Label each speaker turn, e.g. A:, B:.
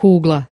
A: kugla